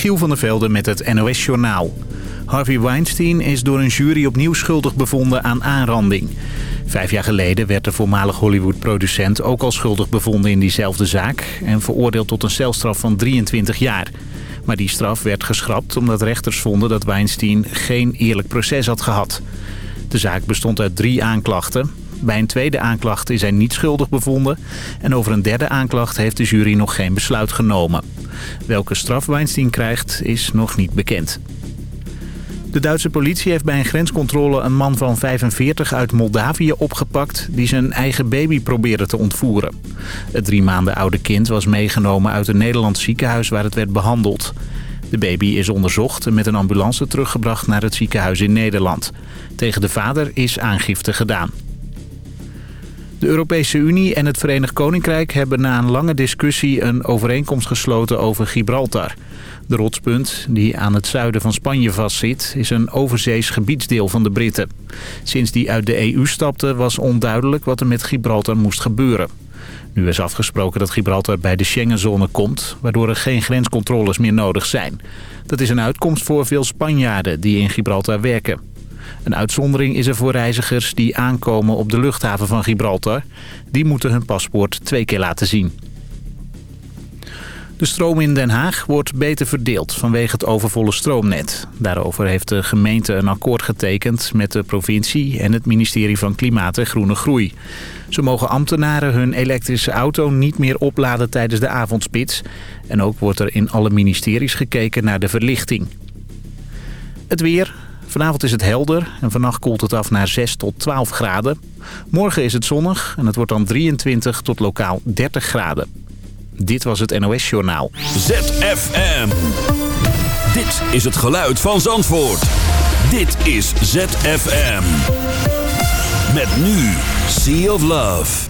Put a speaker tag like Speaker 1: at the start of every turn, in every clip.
Speaker 1: Michiel van der Velde met het NOS-journaal. Harvey Weinstein is door een jury opnieuw schuldig bevonden aan aanranding. Vijf jaar geleden werd de voormalig Hollywood-producent ook al schuldig bevonden in diezelfde zaak... en veroordeeld tot een celstraf van 23 jaar. Maar die straf werd geschrapt omdat rechters vonden dat Weinstein geen eerlijk proces had gehad. De zaak bestond uit drie aanklachten. Bij een tweede aanklacht is hij niet schuldig bevonden... en over een derde aanklacht heeft de jury nog geen besluit genomen. Welke straf Weinstein krijgt is nog niet bekend. De Duitse politie heeft bij een grenscontrole een man van 45 uit Moldavië opgepakt... die zijn eigen baby probeerde te ontvoeren. Het drie maanden oude kind was meegenomen uit een Nederlands ziekenhuis waar het werd behandeld. De baby is onderzocht en met een ambulance teruggebracht naar het ziekenhuis in Nederland. Tegen de vader is aangifte gedaan. De Europese Unie en het Verenigd Koninkrijk hebben na een lange discussie een overeenkomst gesloten over Gibraltar. De rotspunt, die aan het zuiden van Spanje vastzit, is een overzees gebiedsdeel van de Britten. Sinds die uit de EU stapte was onduidelijk wat er met Gibraltar moest gebeuren. Nu is afgesproken dat Gibraltar bij de Schengenzone komt, waardoor er geen grenscontroles meer nodig zijn. Dat is een uitkomst voor veel Spanjaarden die in Gibraltar werken. Een uitzondering is er voor reizigers die aankomen op de luchthaven van Gibraltar. Die moeten hun paspoort twee keer laten zien. De stroom in Den Haag wordt beter verdeeld vanwege het overvolle stroomnet. Daarover heeft de gemeente een akkoord getekend met de provincie en het ministerie van Klimaat en Groene Groei. Zo mogen ambtenaren hun elektrische auto niet meer opladen tijdens de avondspits. En ook wordt er in alle ministeries gekeken naar de verlichting. Het weer. Vanavond is het helder en vannacht koelt het af naar 6 tot 12 graden. Morgen is het zonnig en het wordt dan 23 tot lokaal 30 graden. Dit was het NOS Journaal.
Speaker 2: ZFM. Dit is het geluid van Zandvoort. Dit is ZFM. Met nu Sea of Love.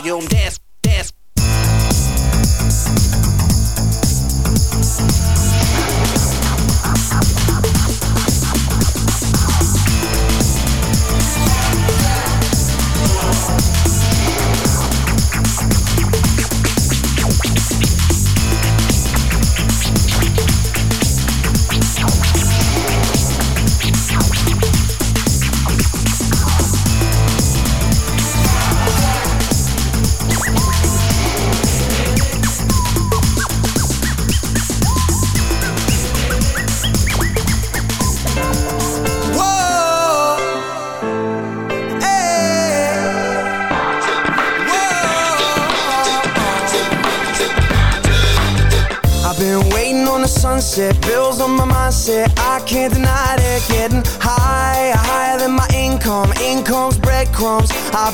Speaker 3: volume, dance,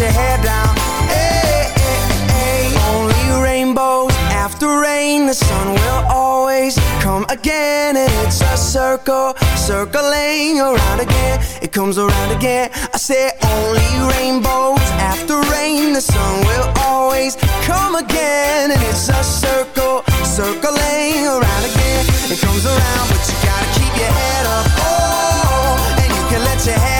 Speaker 4: Your head down. Hey, hey, hey. Only rainbows after rain, the sun will always come again. And it's a circle, circling around again. It comes around again. I say only rainbows after rain, the sun will always come again. And it's a circle, circling around again. It comes around, but you gotta keep your head up. Oh, and you can let your head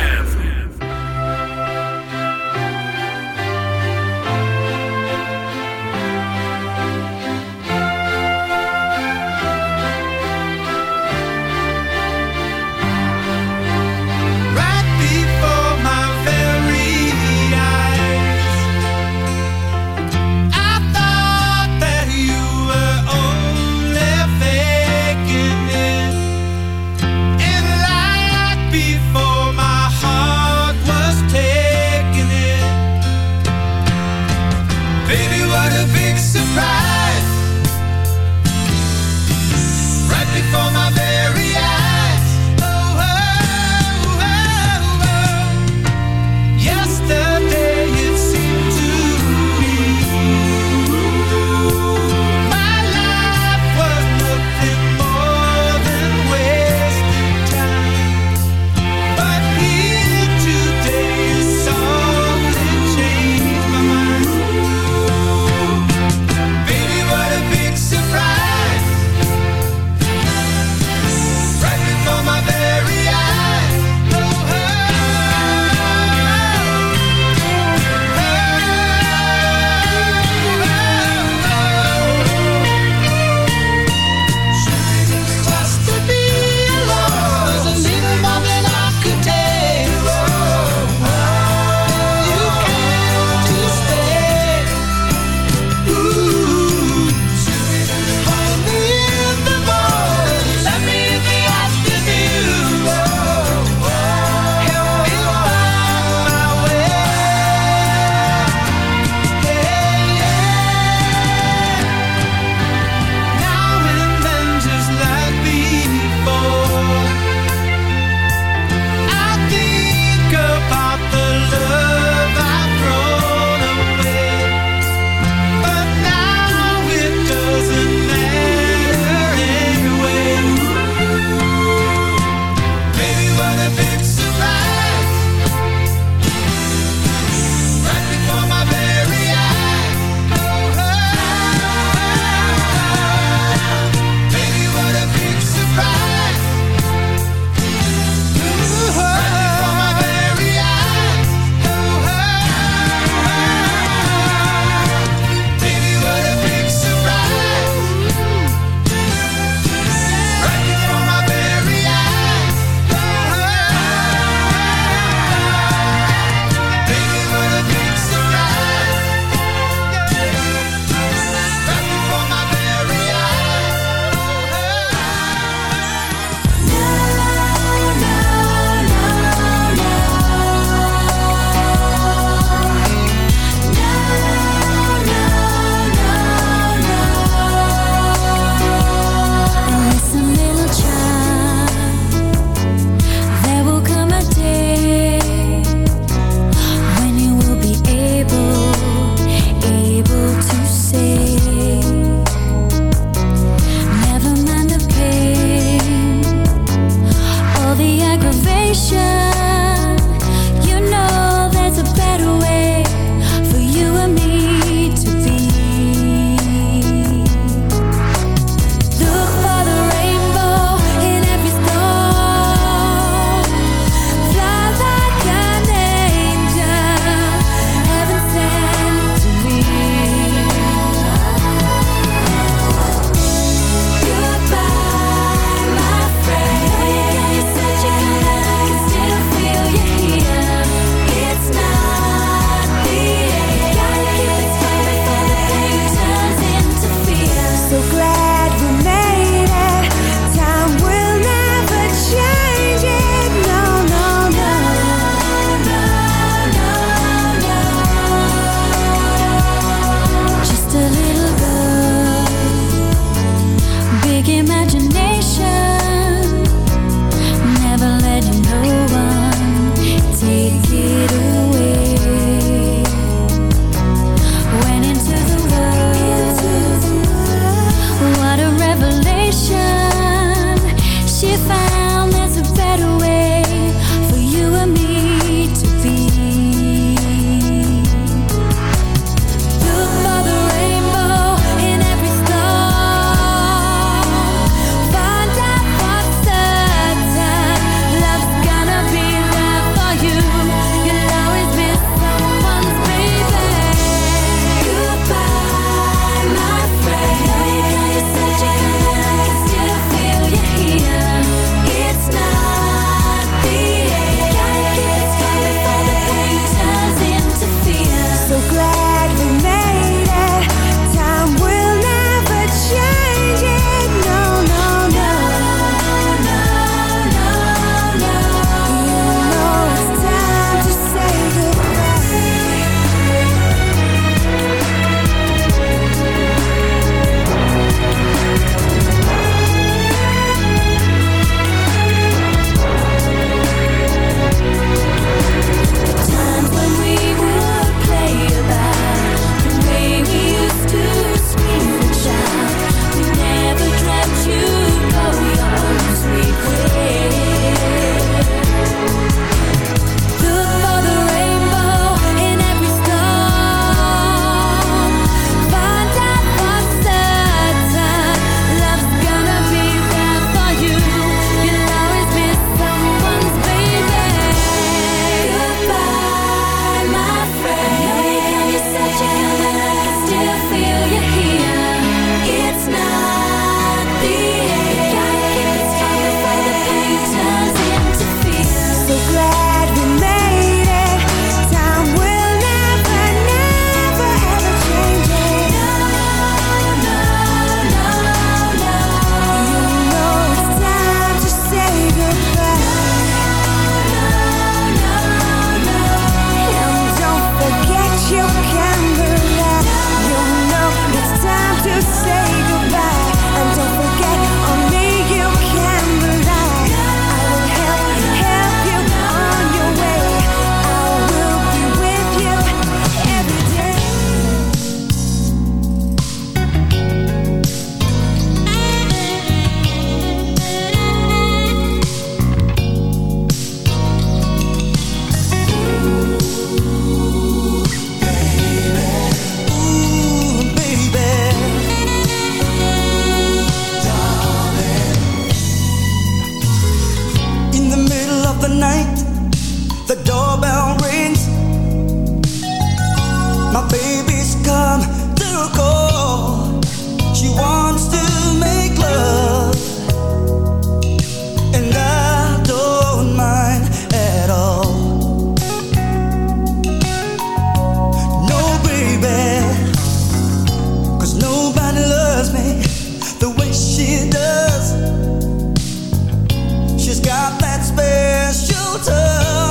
Speaker 5: special touch.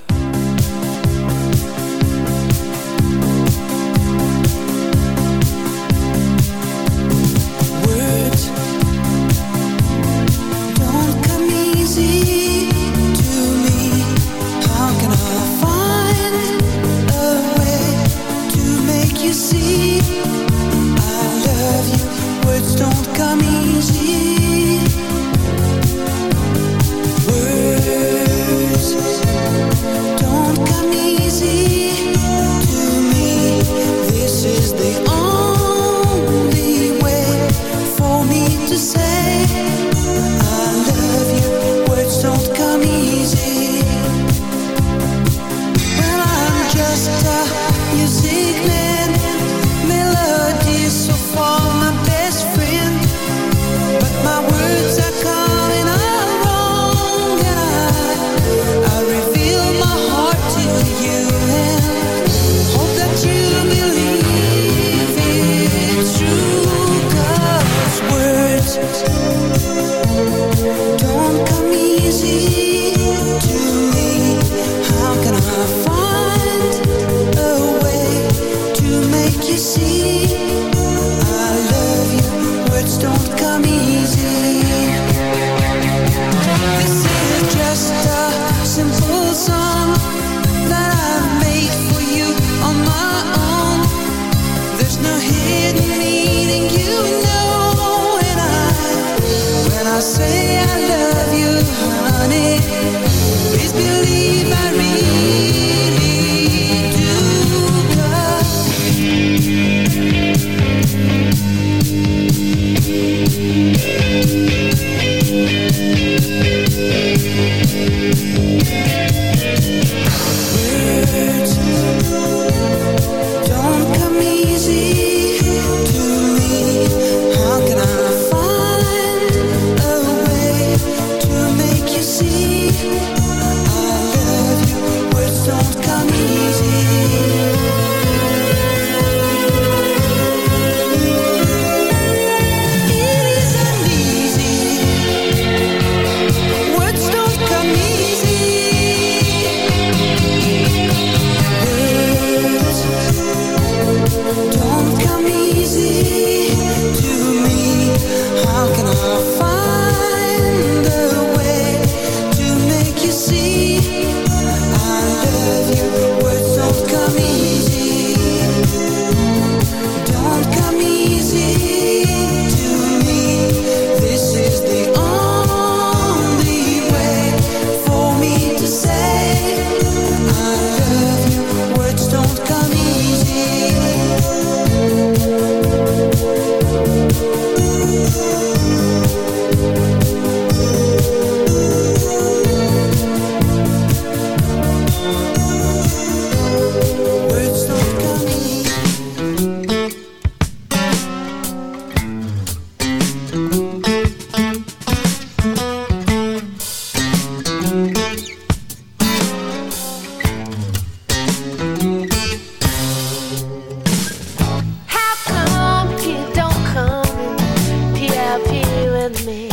Speaker 6: with me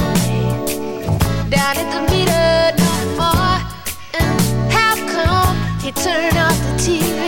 Speaker 6: down at the meter no more. And how come he turned off the TV?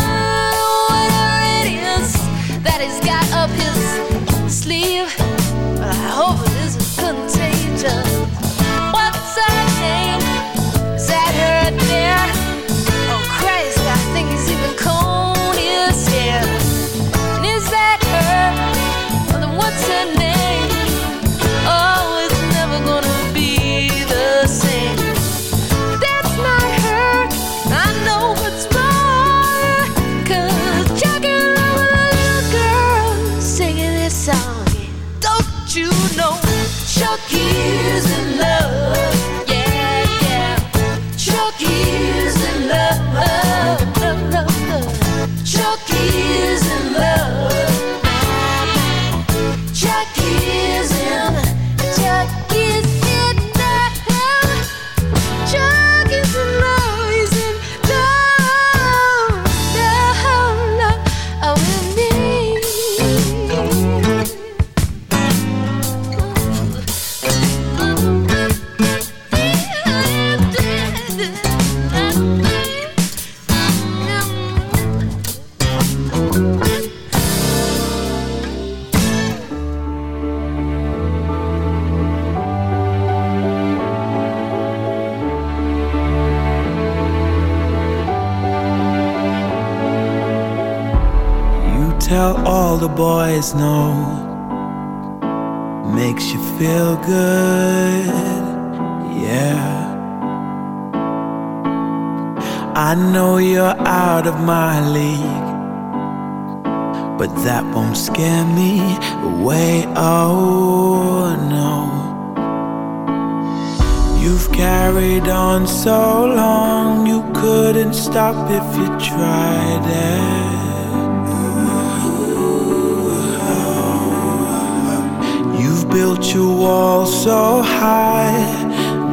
Speaker 6: believe. I hope it isn't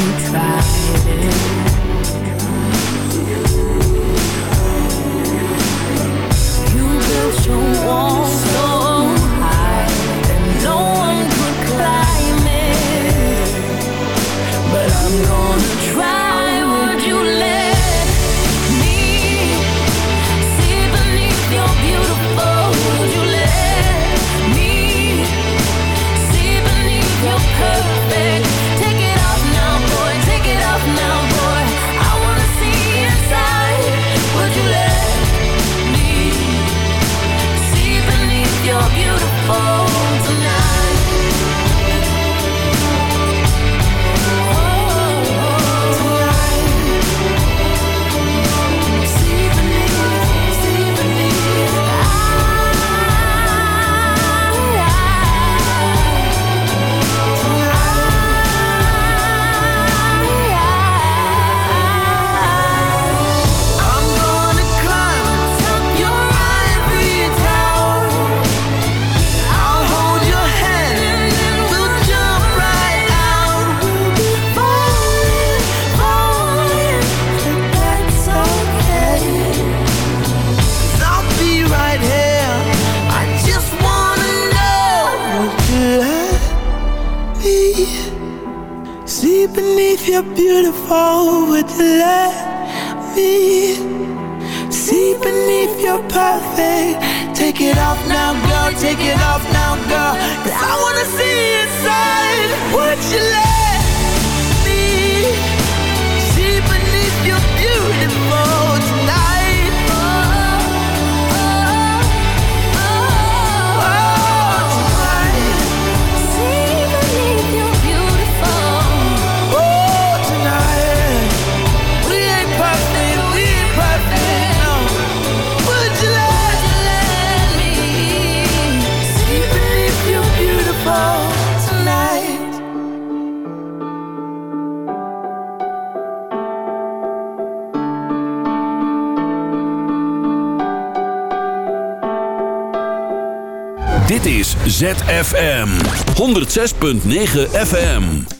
Speaker 7: it. You
Speaker 6: built your wall.
Speaker 8: 106.9 FM.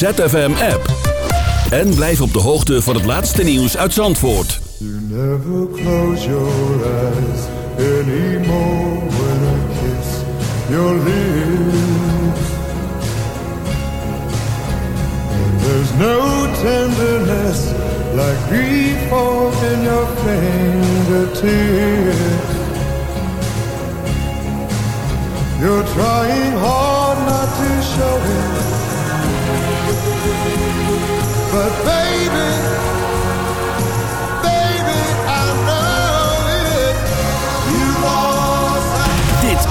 Speaker 2: ZFM-app. En blijf op de hoogte van het laatste nieuws uit Zandvoort.
Speaker 8: You never close your eyes anymore when I kiss your lips. And there's no tenderness like grief in your fingertips. You're trying hard.